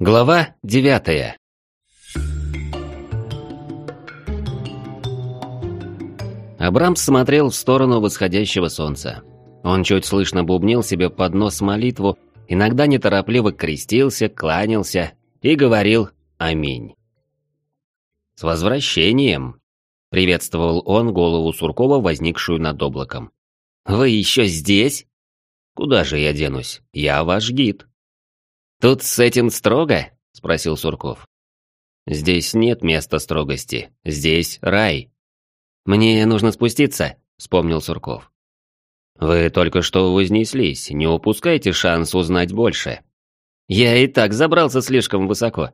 Глава девятая Абрамс смотрел в сторону восходящего солнца. Он чуть слышно бубнил себе под нос молитву, иногда неторопливо крестился, кланялся и говорил «Аминь». «С возвращением!» — приветствовал он голову Суркова, возникшую над облаком. «Вы еще здесь?» «Куда же я денусь? Я ваш гид». «Тут с этим строго?» – спросил Сурков. «Здесь нет места строгости. Здесь рай». «Мне нужно спуститься», – вспомнил Сурков. «Вы только что вознеслись. Не упускайте шанс узнать больше». «Я и так забрался слишком высоко».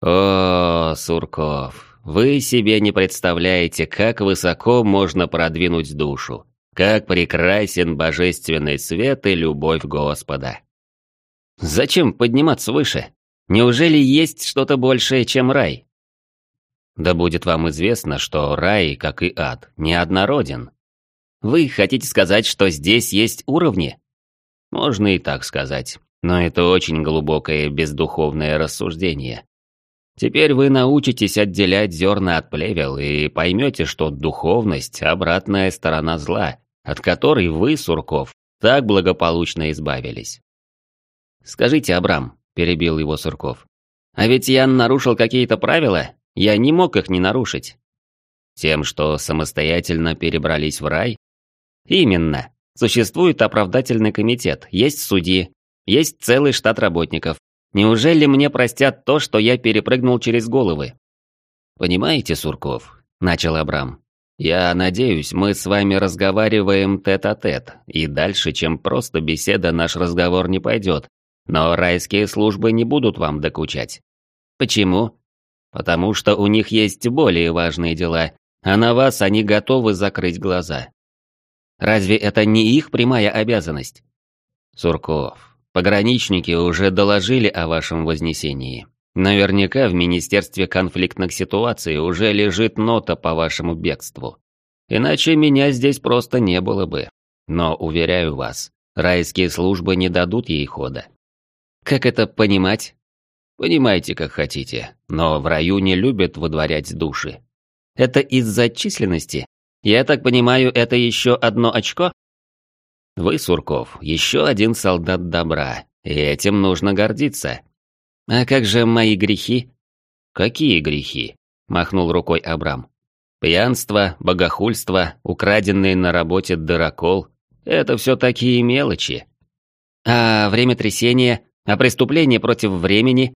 «О, Сурков, вы себе не представляете, как высоко можно продвинуть душу. Как прекрасен божественный свет и любовь Господа». Зачем подниматься выше? Неужели есть что-то большее, чем рай? Да будет вам известно, что рай, как и ад, неоднороден. Вы хотите сказать, что здесь есть уровни? Можно и так сказать, но это очень глубокое бездуховное рассуждение. Теперь вы научитесь отделять зерна от плевел и поймете, что духовность – обратная сторона зла, от которой вы, Сурков, так благополучно избавились. «Скажите, Абрам», – перебил его Сурков, – «а ведь я нарушил какие-то правила? Я не мог их не нарушить». «Тем, что самостоятельно перебрались в рай?» «Именно. Существует оправдательный комитет, есть судьи, есть целый штат работников. Неужели мне простят то, что я перепрыгнул через головы?» «Понимаете, Сурков», – начал Абрам, «Я надеюсь, мы с вами разговариваем тет-а-тет, -тет, и дальше, чем просто беседа, наш разговор не пойдет, но райские службы не будут вам докучать. Почему? Потому что у них есть более важные дела, а на вас они готовы закрыть глаза. Разве это не их прямая обязанность? Сурков, пограничники уже доложили о вашем вознесении. Наверняка в Министерстве конфликтных ситуаций уже лежит нота по вашему бегству. Иначе меня здесь просто не было бы. Но, уверяю вас, райские службы не дадут ей хода. Как это понимать? Понимайте, как хотите, но в раю не любят выдворять души. Это из-за численности? Я так понимаю, это еще одно очко? Вы, Сурков, еще один солдат добра, и этим нужно гордиться. А как же мои грехи? Какие грехи? Махнул рукой Абрам. Пьянство, богохульство, украденные на работе дырокол – это все такие мелочи. А время трясения а преступление против времени?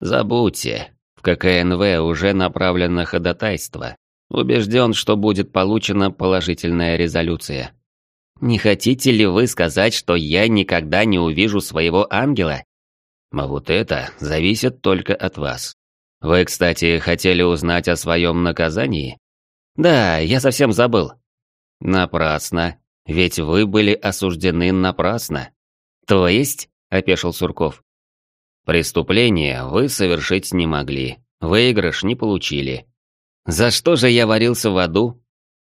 Забудьте. В ККНВ уже направлено ходатайство. Убежден, что будет получена положительная резолюция. Не хотите ли вы сказать, что я никогда не увижу своего ангела? А вот это зависит только от вас. Вы, кстати, хотели узнать о своем наказании? Да, я совсем забыл. Напрасно. Ведь вы были осуждены напрасно. То есть, – опешил Сурков. «Преступление вы совершить не могли. Выигрыш не получили. За что же я варился в аду?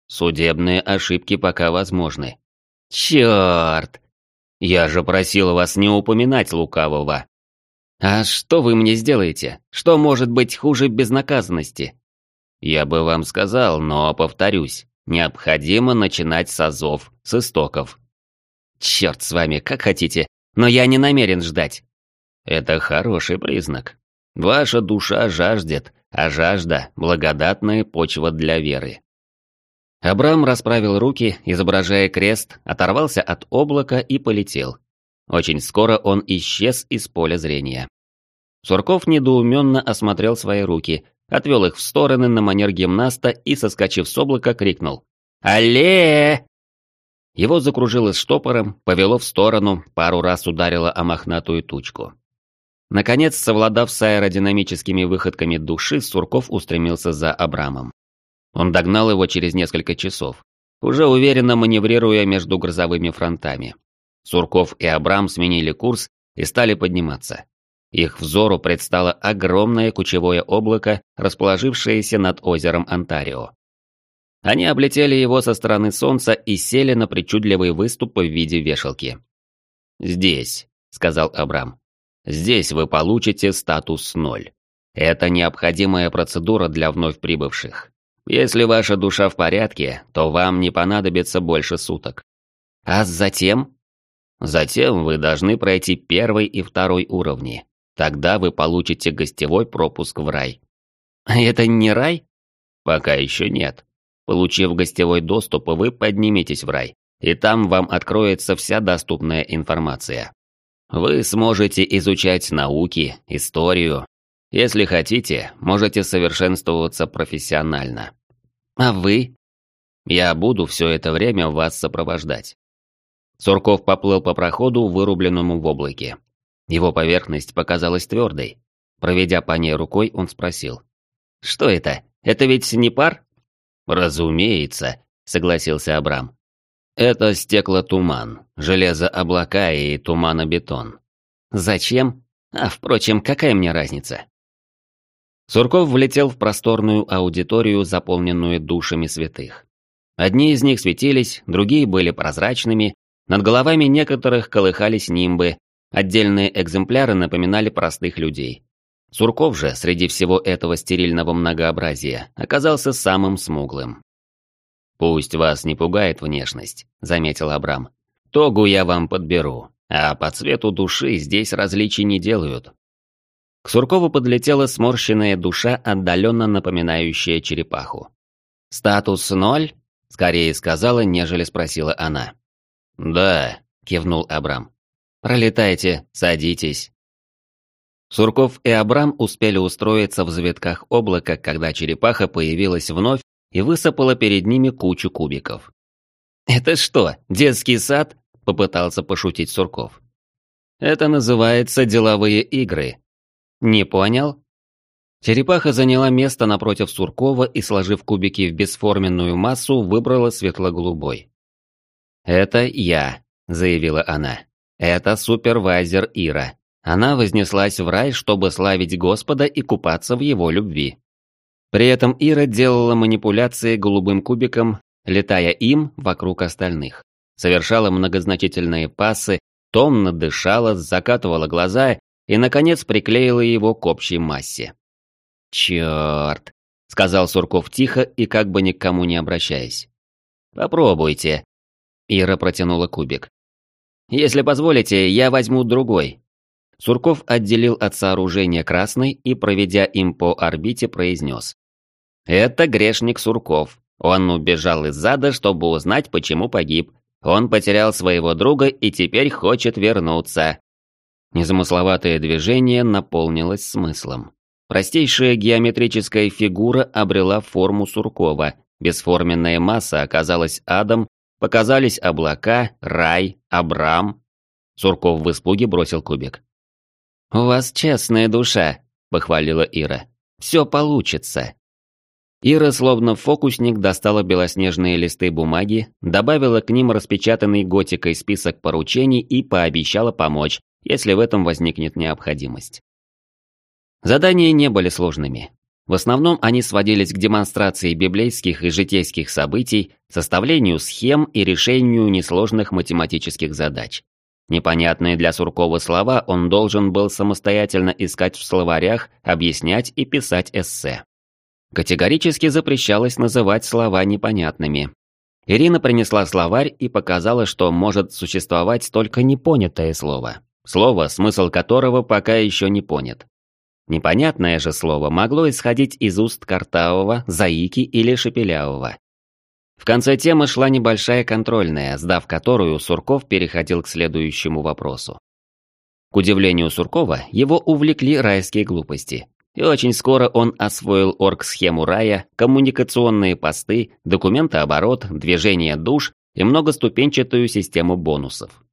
Судебные ошибки пока возможны. Черт! Я же просил вас не упоминать лукавого. А что вы мне сделаете? Что может быть хуже безнаказанности? Я бы вам сказал, но повторюсь, необходимо начинать с азов, с истоков. Черт с вами, как хотите, но я не намерен ждать. Это хороший признак. Ваша душа жаждет, а жажда – благодатная почва для веры. Абрам расправил руки, изображая крест, оторвался от облака и полетел. Очень скоро он исчез из поля зрения. Сурков недоуменно осмотрел свои руки, отвел их в стороны на манер гимнаста и, соскочив с облака, крикнул «Алле!» Его закружило штопором, повело в сторону, пару раз ударило о мохнатую тучку. Наконец, совладав с аэродинамическими выходками души, Сурков устремился за Абрамом. Он догнал его через несколько часов, уже уверенно маневрируя между грозовыми фронтами. Сурков и Абрам сменили курс и стали подниматься. Их взору предстало огромное кучевое облако, расположившееся над озером Онтарио. Они облетели его со стороны солнца и сели на причудливый выступ в виде вешалки. «Здесь», — сказал Абрам. Здесь вы получите статус 0. Это необходимая процедура для вновь прибывших. Если ваша душа в порядке, то вам не понадобится больше суток. А затем? Затем вы должны пройти первый и второй уровни. Тогда вы получите гостевой пропуск в рай. Это не рай? Пока еще нет. Получив гостевой доступ, вы подниметесь в рай, и там вам откроется вся доступная информация. Вы сможете изучать науки, историю. Если хотите, можете совершенствоваться профессионально. А вы? Я буду все это время вас сопровождать. Сурков поплыл по проходу, вырубленному в облаке. Его поверхность показалась твердой. Проведя по ней рукой, он спросил. «Что это? Это ведь не пар?» «Разумеется», — согласился Абрам. «Это стеклотуман, железооблака и туманобетон». «Зачем? А, впрочем, какая мне разница?» Сурков влетел в просторную аудиторию, заполненную душами святых. Одни из них светились, другие были прозрачными, над головами некоторых колыхались нимбы, отдельные экземпляры напоминали простых людей. Сурков же, среди всего этого стерильного многообразия, оказался самым смуглым. «Пусть вас не пугает внешность», — заметил Абрам. «Тогу я вам подберу, а по цвету души здесь различий не делают». К Суркову подлетела сморщенная душа, отдаленно напоминающая черепаху. «Статус ноль?» — скорее сказала, нежели спросила она. «Да», — кивнул Абрам. «Пролетайте, садитесь». Сурков и Абрам успели устроиться в завитках облака, когда черепаха появилась вновь и высыпала перед ними кучу кубиков. «Это что, детский сад?» — попытался пошутить Сурков. «Это называется деловые игры». «Не понял?» Черепаха заняла место напротив Суркова и, сложив кубики в бесформенную массу, выбрала светло-голубой. «Это я», — заявила она. «Это супервайзер Ира. Она вознеслась в рай, чтобы славить Господа и купаться в его любви». При этом Ира делала манипуляции голубым кубиком, летая им вокруг остальных. Совершала многозначительные пассы, томно дышала, закатывала глаза и, наконец, приклеила его к общей массе. «Черт!» — сказал Сурков тихо и как бы ни к кому не обращаясь. «Попробуйте», Ира протянула кубик. «Если позволите, я возьму другой». Сурков отделил от сооружения красный и, проведя им по орбите, произнес. «Это грешник Сурков. Он убежал из зада, чтобы узнать, почему погиб. Он потерял своего друга и теперь хочет вернуться». Незамысловатое движение наполнилось смыслом. Простейшая геометрическая фигура обрела форму Суркова, бесформенная масса оказалась адом, Показались облака, рай, Абрам. Сурков в испуге бросил кубик. «У вас честная душа», — похвалила Ира. «Все получится». Ира, словно фокусник, достала белоснежные листы бумаги, добавила к ним распечатанный готикой список поручений и пообещала помочь, если в этом возникнет необходимость. Задания не были сложными. В основном они сводились к демонстрации библейских и житейских событий, составлению схем и решению несложных математических задач. Непонятные для Суркова слова он должен был самостоятельно искать в словарях, объяснять и писать эссе. Категорически запрещалось называть слова непонятными. Ирина принесла словарь и показала, что может существовать только непонятое слово. Слово, смысл которого пока еще не понят. Непонятное же слово могло исходить из уст Картавого, Заики или Шепелявого. В конце темы шла небольшая контрольная, сдав которую Сурков переходил к следующему вопросу. К удивлению Суркова, его увлекли райские глупости. И очень скоро он освоил орг-схему рая, коммуникационные посты, документооборот, движение душ и многоступенчатую систему бонусов.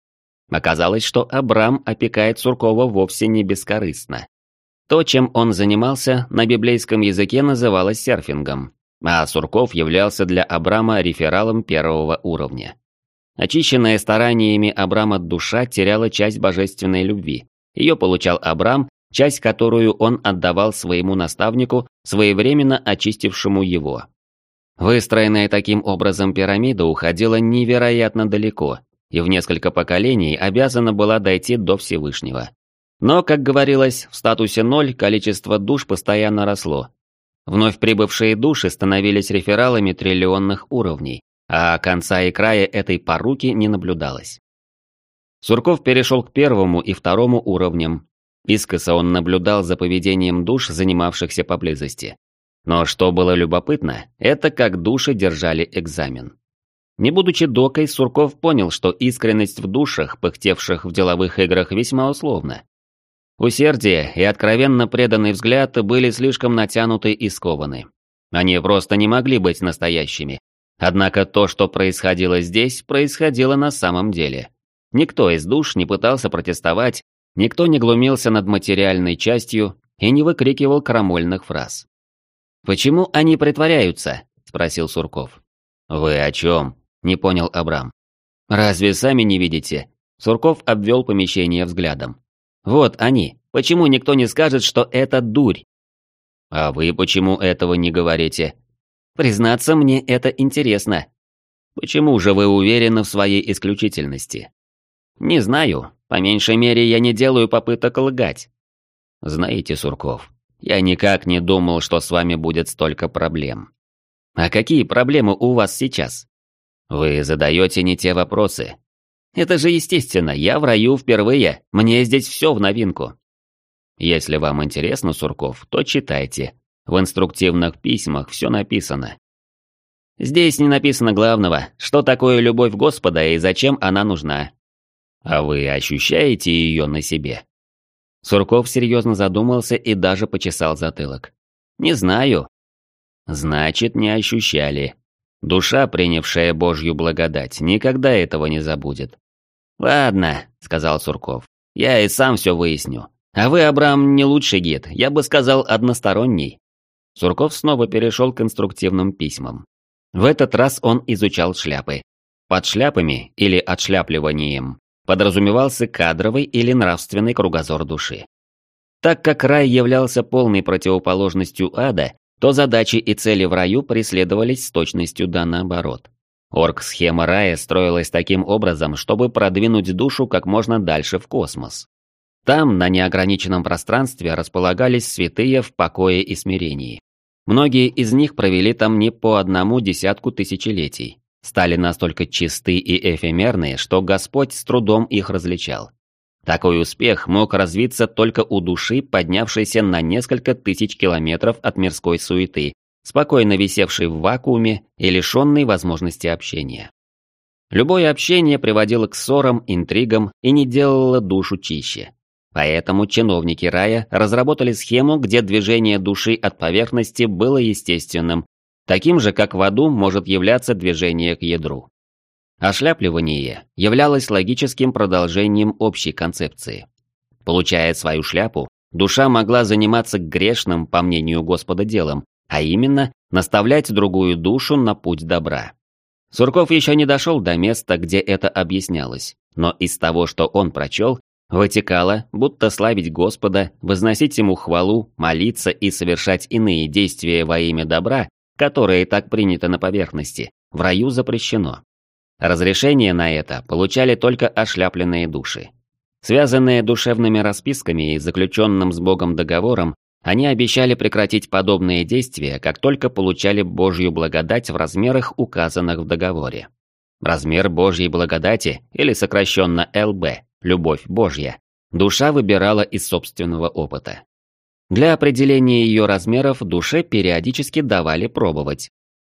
Оказалось, что Абрам опекает Суркова вовсе не бескорыстно. То, чем он занимался, на библейском языке называлось серфингом, а Сурков являлся для Абрама рефералом первого уровня. Очищенная стараниями Абрама душа теряла часть божественной любви. Ее получал Абрам, часть которую он отдавал своему наставнику, своевременно очистившему его. Выстроенная таким образом пирамида уходила невероятно далеко и в несколько поколений обязана была дойти до Всевышнего. Но, как говорилось, в статусе ноль количество душ постоянно росло. Вновь прибывшие души становились рефералами триллионных уровней, а конца и края этой поруки не наблюдалось. Сурков перешел к первому и второму уровням. Искоса он наблюдал за поведением душ, занимавшихся поблизости. Но что было любопытно, это как души держали экзамен. Не будучи докой, Сурков понял, что искренность в душах, пыхтевших в деловых играх, весьма условна. Усердие и откровенно преданный взгляд были слишком натянуты и скованы. Они просто не могли быть настоящими. Однако то, что происходило здесь, происходило на самом деле. Никто из душ не пытался протестовать, никто не глумился над материальной частью и не выкрикивал крамольных фраз. «Почему они притворяются?» – спросил Сурков. «Вы о чем?» – не понял Абрам. «Разве сами не видите?» Сурков обвел помещение взглядом. «Вот они. Почему никто не скажет, что это дурь?» «А вы почему этого не говорите?» «Признаться, мне это интересно». «Почему же вы уверены в своей исключительности?» «Не знаю. По меньшей мере, я не делаю попыток лгать». «Знаете, Сурков, я никак не думал, что с вами будет столько проблем. А какие проблемы у вас сейчас? Вы задаете не те вопросы. Это же естественно, я в раю впервые, мне здесь все в новинку. Если вам интересно, Сурков, то читайте. В инструктивных письмах все написано. Здесь не написано главного, что такое любовь Господа и зачем она нужна. А вы ощущаете ее на себе? Сурков серьезно задумался и даже почесал затылок. «Не знаю». «Значит, не ощущали. Душа, принявшая Божью благодать, никогда этого не забудет». «Ладно», — сказал Сурков. «Я и сам все выясню. А вы, Абрам, не лучший гид, я бы сказал, односторонний». Сурков снова перешел к инструктивным письмам. В этот раз он изучал шляпы. Под шляпами, или отшляпливанием, подразумевался кадровый или нравственный кругозор души. Так как рай являлся полной противоположностью ада, то задачи и цели в раю преследовались с точностью да наоборот. Орг-схема рая строилась таким образом, чтобы продвинуть душу как можно дальше в космос. Там, на неограниченном пространстве, располагались святые в покое и смирении. Многие из них провели там не по одному десятку тысячелетий стали настолько чисты и эфемерны, что Господь с трудом их различал. Такой успех мог развиться только у души, поднявшейся на несколько тысяч километров от мирской суеты, спокойно висевшей в вакууме и лишенной возможности общения. Любое общение приводило к ссорам, интригам и не делало душу чище. Поэтому чиновники рая разработали схему, где движение души от поверхности было естественным, Таким же, как в аду, может являться движение к ядру. Ошляпливание являлось логическим продолжением общей концепции. Получая свою шляпу, душа могла заниматься грешным, по мнению Господа, делом, а именно наставлять другую душу на путь добра. Сурков еще не дошел до места, где это объяснялось, но из того, что он прочел, вытекало, будто славить Господа, возносить ему хвалу, молиться и совершать иные действия во имя добра которое и так принято на поверхности, в раю запрещено. Разрешение на это получали только ошляпленные души. Связанные душевными расписками и заключенным с Богом договором, они обещали прекратить подобные действия, как только получали Божью благодать в размерах, указанных в договоре. Размер Божьей благодати, или сокращенно ЛБ, любовь Божья, душа выбирала из собственного опыта. Для определения ее размеров душе периодически давали пробовать.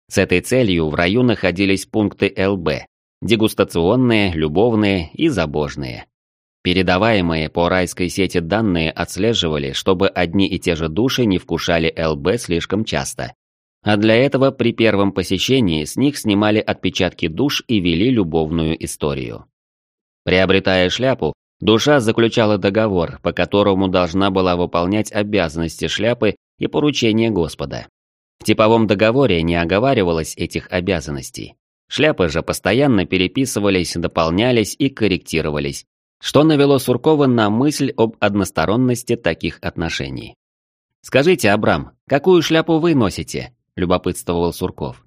С этой целью в раю находились пункты ЛБ – дегустационные, любовные и забожные. Передаваемые по райской сети данные отслеживали, чтобы одни и те же души не вкушали ЛБ слишком часто. А для этого при первом посещении с них снимали отпечатки душ и вели любовную историю. Приобретая шляпу, Душа заключала договор, по которому должна была выполнять обязанности шляпы и поручения Господа. В типовом договоре не оговаривалось этих обязанностей. Шляпы же постоянно переписывались, дополнялись и корректировались, что навело Суркова на мысль об односторонности таких отношений. «Скажите, Абрам, какую шляпу вы носите?» – любопытствовал Сурков.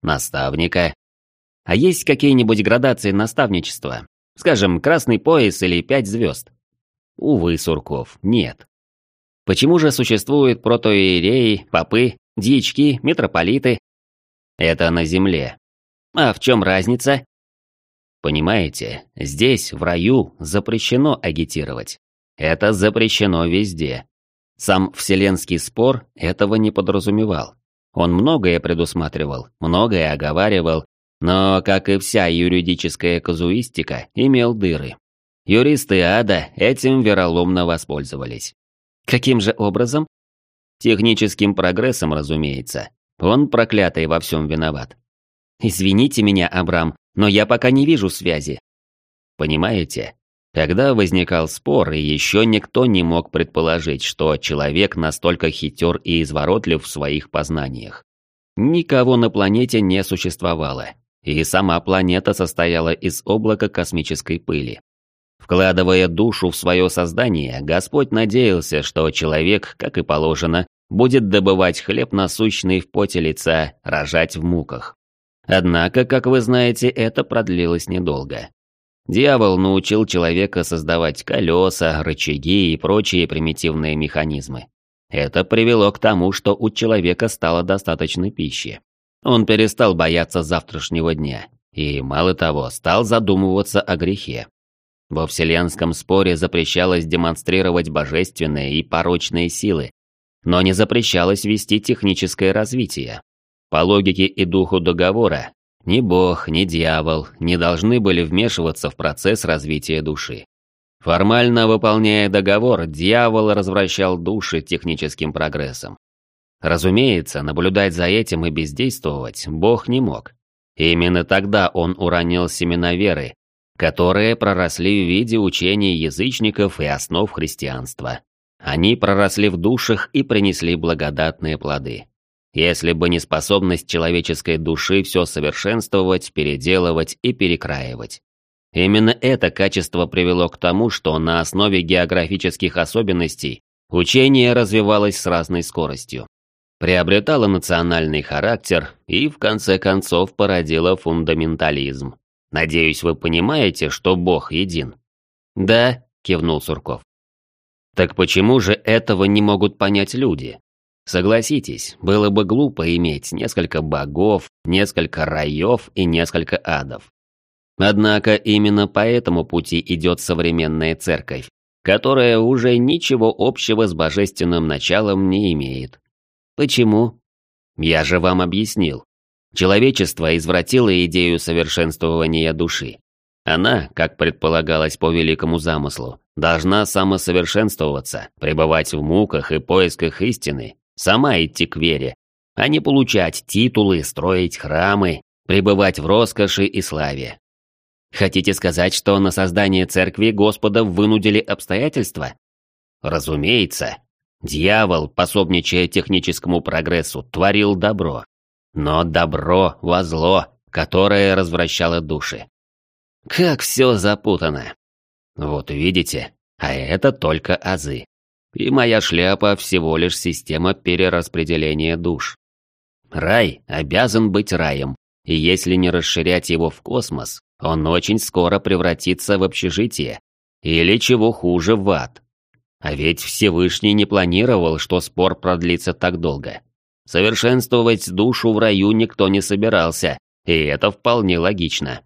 «Наставника». «А есть какие-нибудь градации наставничества? Скажем, красный пояс или пять звезд. Увы, Сурков, нет. Почему же существуют протоиереи, попы, дьячки, митрополиты? Это на земле. А в чем разница? Понимаете, здесь, в раю, запрещено агитировать. Это запрещено везде. Сам вселенский спор этого не подразумевал. Он многое предусматривал, многое оговаривал, но, как и вся юридическая казуистика, имел дыры. Юристы ада этим вероломно воспользовались. Каким же образом? Техническим прогрессом, разумеется. Он проклятый во всем виноват. Извините меня, Абрам, но я пока не вижу связи. Понимаете? Когда возникал спор, и еще никто не мог предположить, что человек настолько хитер и изворотлив в своих познаниях. Никого на планете не существовало, и сама планета состояла из облака космической пыли. Вкладывая душу в свое создание, Господь надеялся, что человек, как и положено, будет добывать хлеб насущный в поте лица, рожать в муках. Однако, как вы знаете, это продлилось недолго. Дьявол научил человека создавать колеса, рычаги и прочие примитивные механизмы. Это привело к тому, что у человека стало достаточно пищи. Он перестал бояться завтрашнего дня и, мало того, стал задумываться о грехе. Во вселенском споре запрещалось демонстрировать божественные и порочные силы, но не запрещалось вести техническое развитие. По логике и духу договора, ни бог, ни дьявол не должны были вмешиваться в процесс развития души. Формально выполняя договор, дьявол развращал души техническим прогрессом. Разумеется, наблюдать за этим и бездействовать Бог не мог. Именно тогда он уронил семена веры, которые проросли в виде учений язычников и основ христианства. Они проросли в душах и принесли благодатные плоды. Если бы не способность человеческой души все совершенствовать, переделывать и перекраивать. Именно это качество привело к тому, что на основе географических особенностей учение развивалось с разной скоростью. Приобретало национальный характер и, в конце концов, породило фундаментализм. Надеюсь, вы понимаете, что Бог един? Да, кивнул Сурков. Так почему же этого не могут понять люди? Согласитесь, было бы глупо иметь несколько богов, несколько раев и несколько адов. Однако именно по этому пути идет современная церковь, которая уже ничего общего с божественным началом не имеет. Почему? Я же вам объяснил. Человечество извратило идею совершенствования души. Она, как предполагалось по великому замыслу, должна самосовершенствоваться, пребывать в муках и поисках истины, сама идти к вере, а не получать титулы, строить храмы, пребывать в роскоши и славе. Хотите сказать, что на создание церкви Господа вынудили обстоятельства? Разумеется. Дьявол, пособничая техническому прогрессу, творил добро. Но добро во зло, которое развращало души. Как все запутано. Вот видите, а это только азы. И моя шляпа всего лишь система перераспределения душ. Рай обязан быть раем, и если не расширять его в космос, он очень скоро превратится в общежитие, или чего хуже, в ад. А ведь Всевышний не планировал, что спор продлится так долго. Совершенствовать душу в раю никто не собирался, и это вполне логично.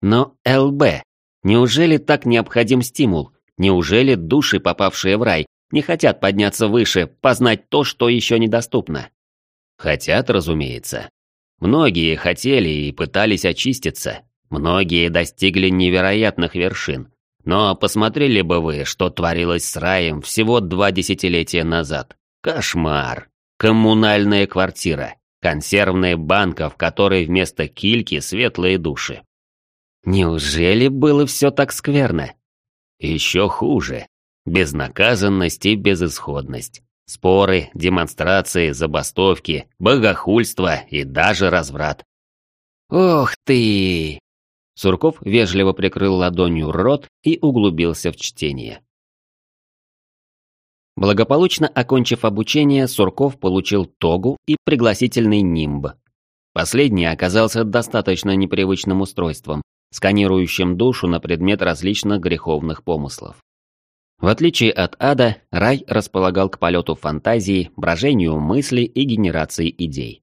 Но ЛБ, неужели так необходим стимул? Неужели души, попавшие в рай, не хотят подняться выше, познать то, что еще недоступно. Хотят, разумеется. Многие хотели и пытались очиститься. Многие достигли невероятных вершин. Но посмотрели бы вы, что творилось с раем всего два десятилетия назад. Кошмар. Коммунальная квартира. Консервная банка, в которой вместо кильки светлые души. Неужели было все так скверно? Еще хуже. Безнаказанность и безысходность. Споры, демонстрации, забастовки, богохульство и даже разврат. «Ох ты!» Сурков вежливо прикрыл ладонью рот и углубился в чтение. Благополучно окончив обучение, Сурков получил тогу и пригласительный нимб. Последний оказался достаточно непривычным устройством, сканирующим душу на предмет различных греховных помыслов. В отличие от ада, рай располагал к полету фантазии, брожению мыслей и генерации идей.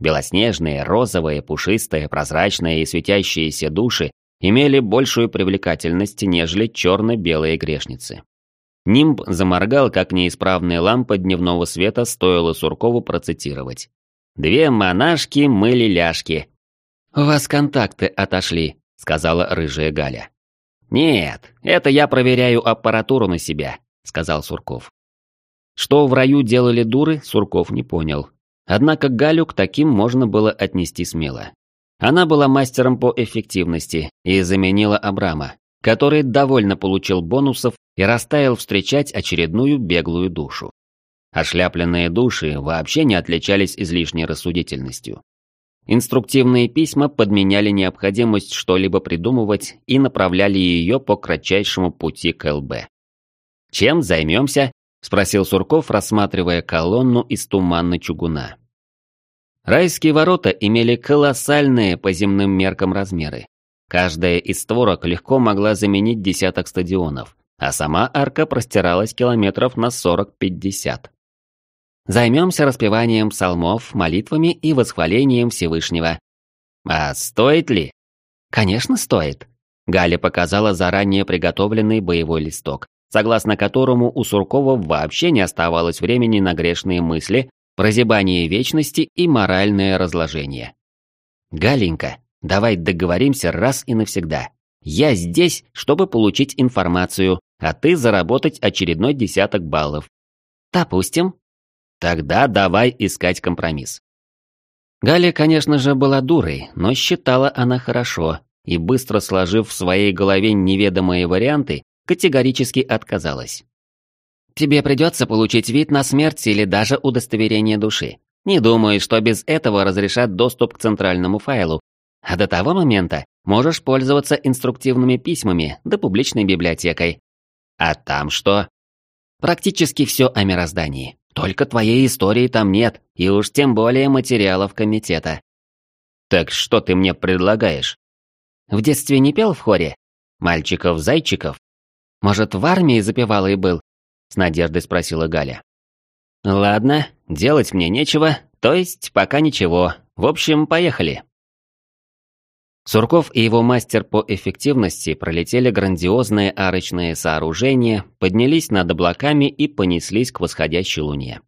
Белоснежные, розовые, пушистые, прозрачные и светящиеся души имели большую привлекательность, нежели черно-белые грешницы. Нимб заморгал, как неисправная лампа дневного света, стоило Суркову процитировать. «Две монашки мыли ляжки». «У вас контакты отошли», — сказала рыжая Галя. «Нет, это я проверяю аппаратуру на себя», — сказал Сурков. Что в раю делали дуры, Сурков не понял. Однако Галю к таким можно было отнести смело. Она была мастером по эффективности и заменила Абрама, который довольно получил бонусов и растаял встречать очередную беглую душу. Ошляпленные души вообще не отличались излишней рассудительностью. Инструктивные письма подменяли необходимость что-либо придумывать и направляли ее по кратчайшему пути к ЛБ. «Чем займемся?» – спросил Сурков, рассматривая колонну из туманной чугуна. Райские ворота имели колоссальные по земным меркам размеры. Каждая из створок легко могла заменить десяток стадионов, а сама арка простиралась километров на 40-50. Займемся распеванием псалмов, молитвами и восхвалением Всевышнего. А стоит ли? Конечно, стоит. Галя показала заранее приготовленный боевой листок, согласно которому у Суркова вообще не оставалось времени на грешные мысли, прозябание вечности и моральное разложение. «Галенька, давай договоримся раз и навсегда. Я здесь, чтобы получить информацию, а ты заработать очередной десяток баллов». «Допустим». «Тогда давай искать компромисс». Галя, конечно же, была дурой, но считала она хорошо, и быстро сложив в своей голове неведомые варианты, категорически отказалась. Тебе придется получить вид на смерть или даже удостоверение души. Не думаю, что без этого разрешат доступ к центральному файлу. А до того момента можешь пользоваться инструктивными письмами да публичной библиотекой. А там что? Практически все о мироздании. Только твоей истории там нет, и уж тем более материалов комитета. Так что ты мне предлагаешь? В детстве не пел в хоре? Мальчиков-зайчиков? Может, в армии запевал и был, с надеждой спросила Галя. Ладно, делать мне нечего, то есть пока ничего. В общем, поехали. Сурков и его мастер по эффективности пролетели грандиозные арочные сооружения, поднялись над облаками и понеслись к восходящей луне.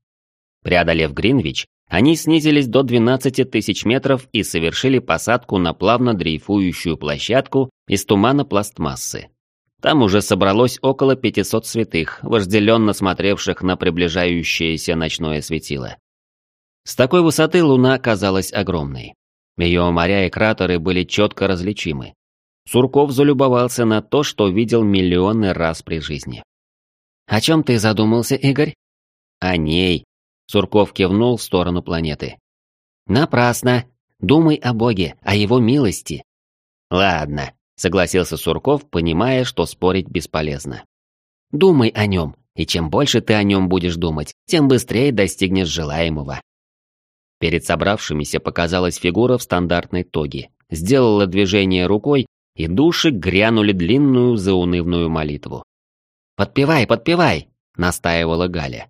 Преодолев Гринвич, они снизились до 12 тысяч метров и совершили посадку на плавно дрейфующую площадку из тумана пластмассы. Там уже собралось около 500 святых, вожделенно смотревших на приближающееся ночное светило. С такой высоты луна казалась огромной. Ее моря и кратеры были четко различимы. Сурков залюбовался на то, что видел миллионы раз при жизни. «О чем ты задумался, Игорь?» «О ней», — Сурков кивнул в сторону планеты. «Напрасно. Думай о Боге, о Его милости». «Ладно, Согласился Сурков, понимая, что спорить бесполезно. Думай о нем, и чем больше ты о нем будешь думать, тем быстрее достигнешь желаемого. Перед собравшимися показалась фигура в стандартной тоге, сделала движение рукой, и души грянули длинную заунывную молитву. «Подпевай, подпевай!» — настаивала Галя.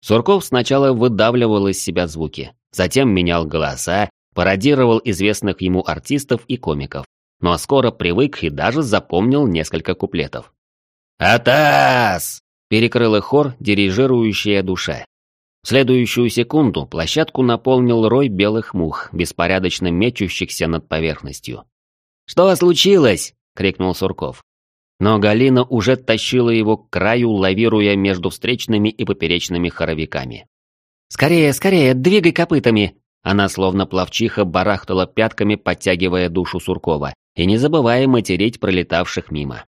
Сурков сначала выдавливал из себя звуки, затем менял голоса, пародировал известных ему артистов и комиков, но скоро привык и даже запомнил несколько куплетов. «Атас!» – перекрыл хор, дирижирующая душа. Следующую секунду площадку наполнил рой белых мух, беспорядочно мечущихся над поверхностью. «Что случилось?» – крикнул Сурков. Но Галина уже тащила его к краю, лавируя между встречными и поперечными хоровиками. «Скорее, скорее, двигай копытами!» Она словно плавчиха барахтала пятками, подтягивая душу Суркова, и не забывая материть пролетавших мимо.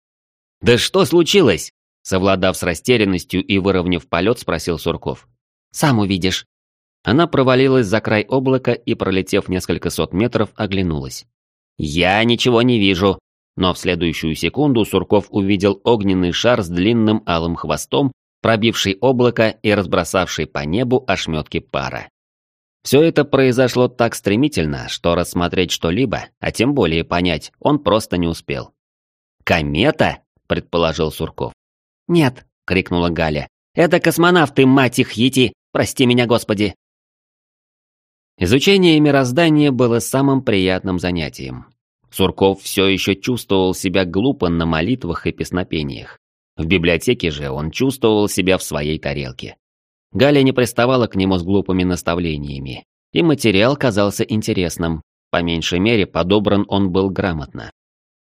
«Да что случилось?» Совладав с растерянностью и выровняв полет, спросил Сурков. «Сам увидишь». Она провалилась за край облака и, пролетев несколько сот метров, оглянулась. «Я ничего не вижу», но в следующую секунду Сурков увидел огненный шар с длинным алым хвостом, пробивший облако и разбросавший по небу ошметки пара. Все это произошло так стремительно, что рассмотреть что-либо, а тем более понять, он просто не успел. «Комета?» – предположил Сурков. «Нет», — крикнула Галя. «Это космонавты, мать их, ети! Прости меня, Господи!» Изучение мироздания было самым приятным занятием. Сурков все еще чувствовал себя глупо на молитвах и песнопениях. В библиотеке же он чувствовал себя в своей тарелке. Галя не приставала к нему с глупыми наставлениями, и материал казался интересным, по меньшей мере подобран он был грамотно.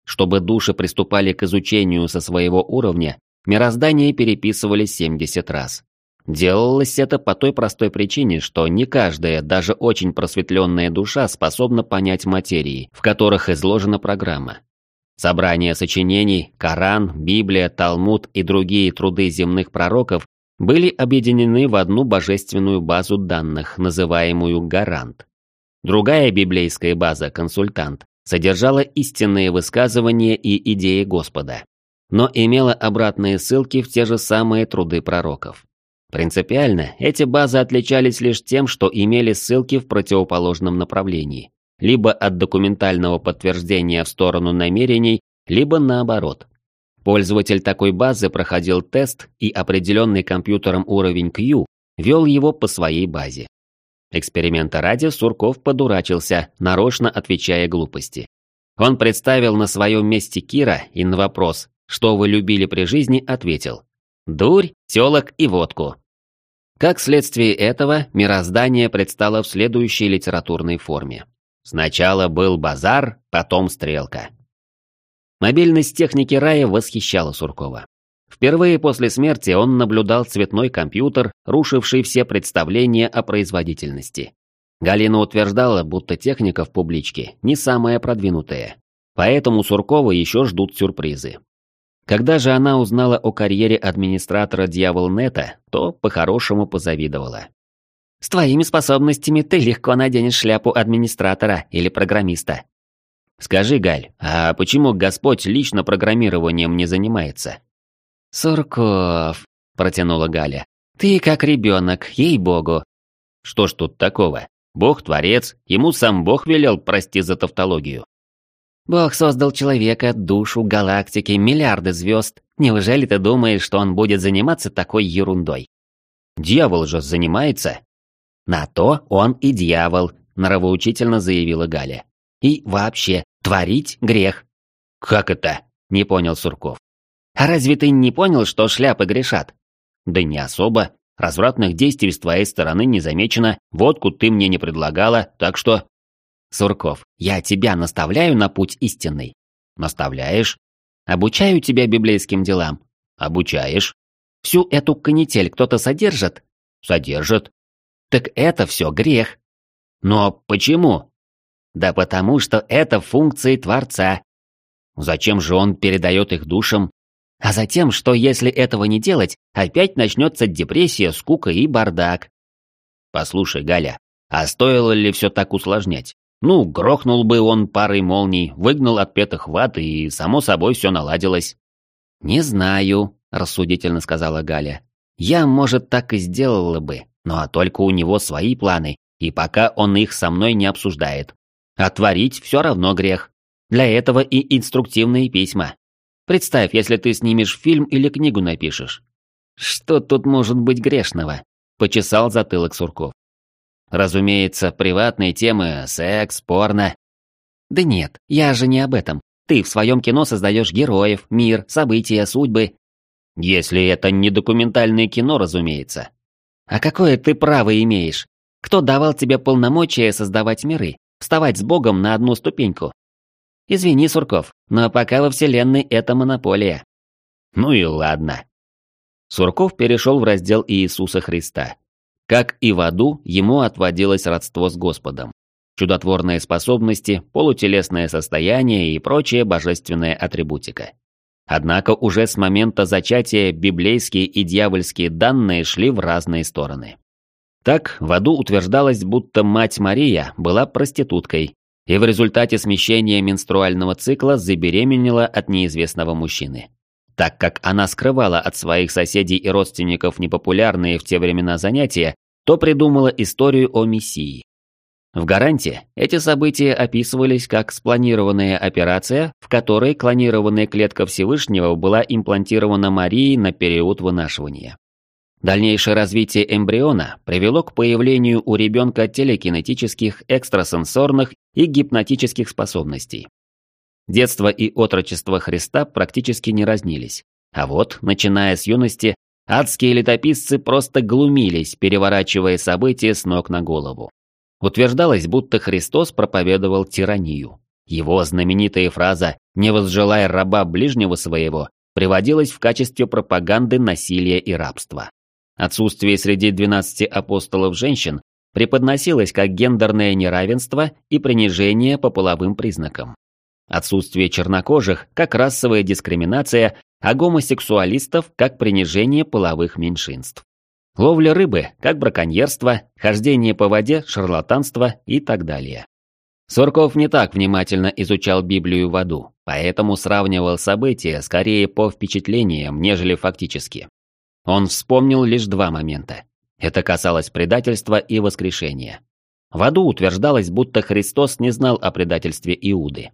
Чтобы души приступали к изучению со своего уровня, мироздание переписывали 70 раз. Делалось это по той простой причине, что не каждая, даже очень просветленная душа способна понять материи, в которых изложена программа. Собрания сочинений, Коран, Библия, Талмуд и другие труды земных пророков были объединены в одну божественную базу данных, называемую «Гарант». Другая библейская база «Консультант» содержала истинные высказывания и идеи Господа, но имела обратные ссылки в те же самые труды пророков. Принципиально эти базы отличались лишь тем, что имели ссылки в противоположном направлении, либо от документального подтверждения в сторону намерений, либо наоборот. Пользователь такой базы проходил тест и определенный компьютером уровень Q вел его по своей базе. Эксперимента ради Сурков подурачился, нарочно отвечая глупости. Он представил на своем месте Кира и на вопрос «Что вы любили при жизни?» ответил «Дурь, телок и водку». Как следствие этого, мироздание предстало в следующей литературной форме. Сначала был базар, потом стрелка. Мобильность техники рая восхищала Суркова. Впервые после смерти он наблюдал цветной компьютер, рушивший все представления о производительности. Галина утверждала, будто техника в публичке не самая продвинутая. Поэтому Суркова еще ждут сюрпризы. Когда же она узнала о карьере администратора Дьяволнета, то по-хорошему позавидовала. «С твоими способностями ты легко наденешь шляпу администратора или программиста». «Скажи, Галь, а почему Господь лично программированием не занимается?» «Сурков», — протянула Галя. «Ты как ребенок, ей-богу». «Что ж тут такого? Бог творец, ему сам Бог велел, прости за тавтологию». «Бог создал человека, душу, галактики, миллиарды звезд. Неужели ты думаешь, что он будет заниматься такой ерундой?» «Дьявол же занимается». «На то он и дьявол», — нравоучительно заявила Галя. «И вообще, творить грех». «Как это?» — не понял Сурков. А разве ты не понял, что шляпы грешат? Да не особо. Развратных действий с твоей стороны не замечено, водку ты мне не предлагала, так что... Сурков, я тебя наставляю на путь истинный. Наставляешь? Обучаю тебя библейским делам. Обучаешь? Всю эту канитель кто-то содержит? Содержит. Так это все грех. Но почему? Да потому что это функции Творца. Зачем же он передает их душам? А затем, что если этого не делать, опять начнется депрессия, скука и бардак. Послушай, Галя, а стоило ли все так усложнять? Ну, грохнул бы он парой молний, выгнал отпетых ват, и само собой все наладилось. «Не знаю», — рассудительно сказала Галя. «Я, может, так и сделала бы, но только у него свои планы, и пока он их со мной не обсуждает. А творить все равно грех. Для этого и инструктивные письма. Представь, если ты снимешь фильм или книгу напишешь. Что тут может быть грешного? Почесал затылок Сурков. Разумеется, приватные темы, секс, порно. Да нет, я же не об этом. Ты в своем кино создаешь героев, мир, события, судьбы. Если это не документальное кино, разумеется. А какое ты право имеешь? Кто давал тебе полномочия создавать миры? Вставать с Богом на одну ступеньку? Извини, Сурков, но пока во Вселенной это монополия. Ну и ладно. Сурков перешел в раздел Иисуса Христа. Как и в аду, ему отводилось родство с Господом. Чудотворные способности, полутелесное состояние и прочая божественная атрибутика. Однако уже с момента зачатия библейские и дьявольские данные шли в разные стороны. Так, в аду утверждалось, будто мать Мария была проституткой, и в результате смещения менструального цикла забеременела от неизвестного мужчины. Так как она скрывала от своих соседей и родственников непопулярные в те времена занятия, то придумала историю о Мессии. В гаранте эти события описывались как спланированная операция, в которой клонированная клетка Всевышнего была имплантирована Марией на период вынашивания. Дальнейшее развитие эмбриона привело к появлению у ребенка телекинетических, экстрасенсорных и гипнотических способностей. Детство и отрочество Христа практически не разнились. А вот, начиная с юности, адские летописцы просто глумились, переворачивая события с ног на голову. Утверждалось, будто Христос проповедовал тиранию. Его знаменитая фраза «Не возжелай раба ближнего своего» приводилась в качестве пропаганды насилия и рабства. Отсутствие среди 12 апостолов женщин преподносилось как гендерное неравенство и принижение по половым признакам. Отсутствие чернокожих как расовая дискриминация, а гомосексуалистов как принижение половых меньшинств. Ловля рыбы как браконьерство, хождение по воде, шарлатанство и так далее. Сурков не так внимательно изучал Библию в аду, поэтому сравнивал события скорее по впечатлениям, нежели фактически. Он вспомнил лишь два момента. Это касалось предательства и воскрешения. В аду утверждалось, будто Христос не знал о предательстве Иуды.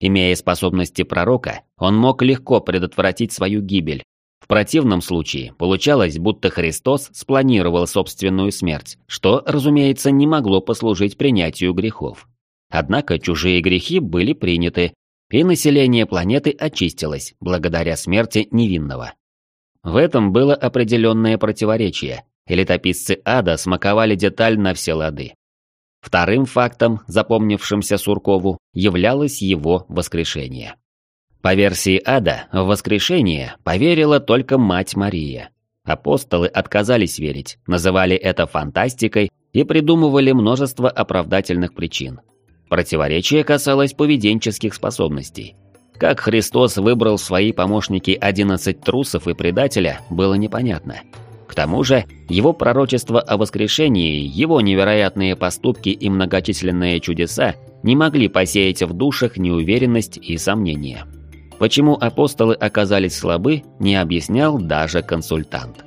Имея способности пророка, он мог легко предотвратить свою гибель. В противном случае получалось, будто Христос спланировал собственную смерть, что, разумеется, не могло послужить принятию грехов. Однако чужие грехи были приняты, и население планеты очистилось благодаря смерти невинного. В этом было определенное противоречие, и летописцы ада смаковали деталь на все лады. Вторым фактом, запомнившимся Суркову, являлось его воскрешение. По версии ада, в воскрешение поверила только мать Мария. Апостолы отказались верить, называли это фантастикой и придумывали множество оправдательных причин. Противоречие касалось поведенческих способностей. Как Христос выбрал в свои помощники 11 трусов и предателя, было непонятно. К тому же, его пророчество о воскрешении, его невероятные поступки и многочисленные чудеса не могли посеять в душах неуверенность и сомнения. Почему апостолы оказались слабы, не объяснял даже консультант.